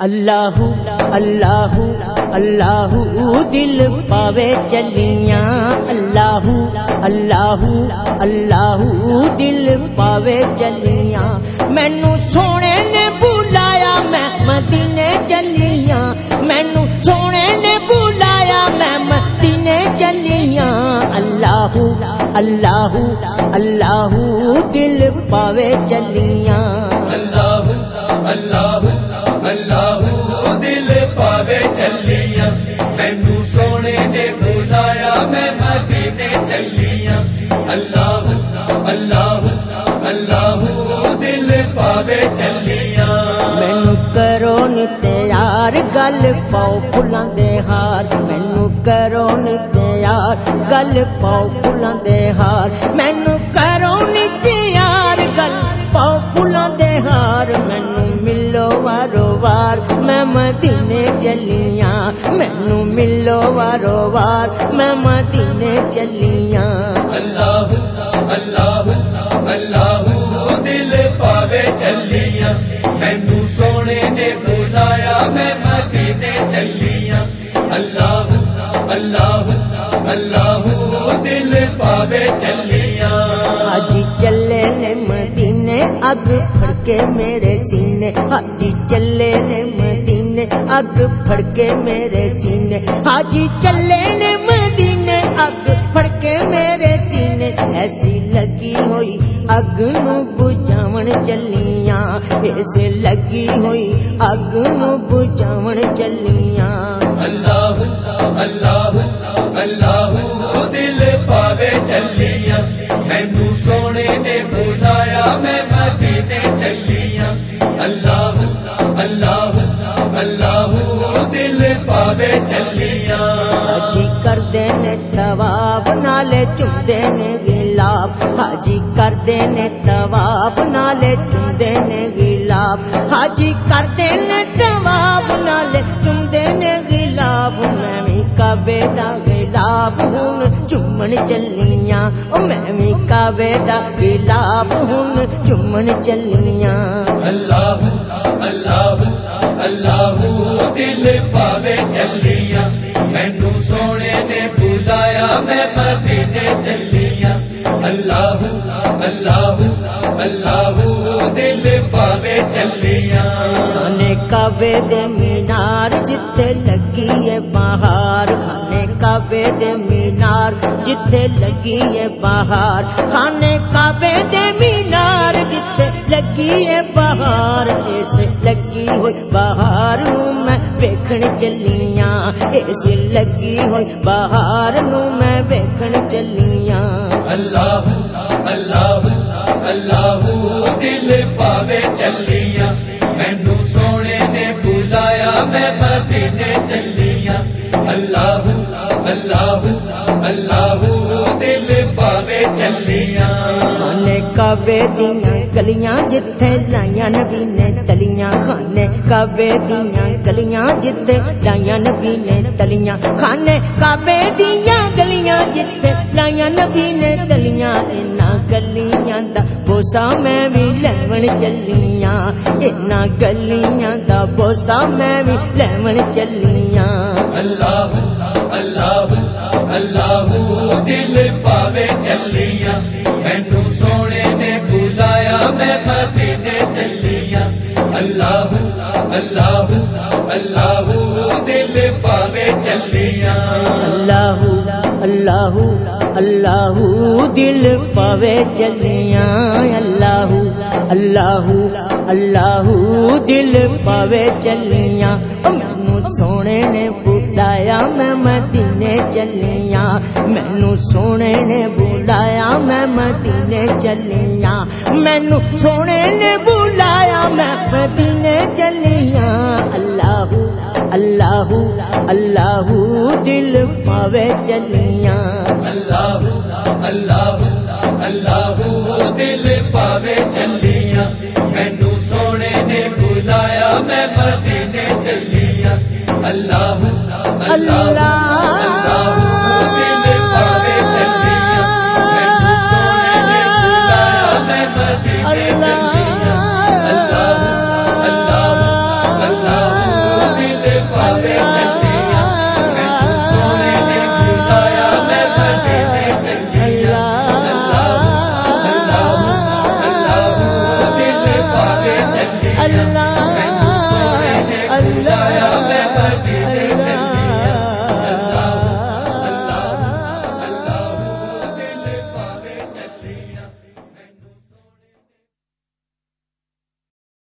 اللہ اللہ اللہ دل پاوے چلیاں اللہ اللہ اللہ دل پاوے چلیاں مینو سونے نے بلایا میں مدینے چلیاں مینو سونے نے بلایا میں مدینے چلیاں اللہ اللہ اللہ دل پاوے چلیاں اللہ اللہ اللہ دل پاوے چلیاں مینو سونے نے بلایا میں مدینے چلیاں اللہ اللہ اللہ دل پاوے چلیاں مینو کرو نی تیار گل پاؤ فلاں دے ہار مینو کرو نی تیار گل پاؤ فلاں دے ہار مینو کرو وارو وار میں مدینے چلیاں مینو ملو وارو وار میں مدینے چلیاں اللہ اللہ اللہ دل پاوے چلیاں مینو سونے نے بلایا میں مدینے چلیاں اللہ اللہ اللہ دل پاوے چلیاں حاجی چلے نے مدینے اگ پھڑ کے میرے سینے، حاجی چلے نے مدینے، اگ پھڑ کے میرے سینے۔ حاجی چلے نے مدینے، اگ پھڑ کے میرے سینے۔ ایسی لگی ہوئی اگ نو بجاون چلیاں، ایسے لگی ہوئی اگ نو بجاون چلیاں۔ اللہ اللہ اللہ دل پاوے چلیاں۔ مینو سونے نے دل پاوے چلیاں حاجی کردے نے تواب نالے چمدے نے گلاب حاجی کردے نے تواب نالے چمدے نے گلاب حاجی کردے نے تواب نالے چمدے نے گلاب میں بھی کعبے دا گلاب ہن چمن چلیاں او میں بھی کعبے دا گلاب ہن چمن چلیاں اللہ اللہ اللہ دل پاوے چلیاں۔ مینو سونے نے بلایا، میں مدینے چلیاں۔ اللہ اللہ اللہ، دل پاوے چلیاں۔ خانے کعبے دے مینار جتھے لگی ہے بہار۔ خانے کعبے دے مینار جتھے لگی ہے بہار۔ خانے کعبے دے مینار جتھے لگی ہے بہار اس لگی ہوئی بہار۔ نو میں ویکھن چلیاں اس لگی ہوئی بہار نو میں ویکھن چلیاں اللہ اللہ اللہ دل پاوے چلیاں مینو سونے نے بلایا میں مدینے چلیاں اللہ اللہ اللہ دل پاوے چلیاں خانے کعبے دیاں گلیاں جتھے لائیاں نبی نے تلیاں خانے کعبے دیاں گلیاں جتھے لائیاں نبی نے تلیاں خانے کعبے دیاں گلیاں جتھے لائیاں نبی نے تلیاں اینا گلیاں دا بوسا میں بھی لیون چلیاں اینا گلیاں دا بوسا میں بھی لیون چلیاں اللہ اللہ اللہ اللہ دل پاوے چلیاں مینو سونے نے بلایا میں مدینے چلیاں اللہ اللہ اللہ دل پاوے چلیاں اللہ اللہ اللہ دل پاوے چلیاں اللہ اللہ اللہ دل پاوے چلیاں مینو سونے نے بلایا میں سونے نے بلایا میں مدینے چلیاں مینو سونے نے بلایا میں مدینے چلیاں اللہ اللہ اللہ دل پاوے چلیاں اللہ اللہ اللہ دل پاوے چلیاں مینو سونے نے بلایا میں مدینے چلیاں اللہ اللہ اللہ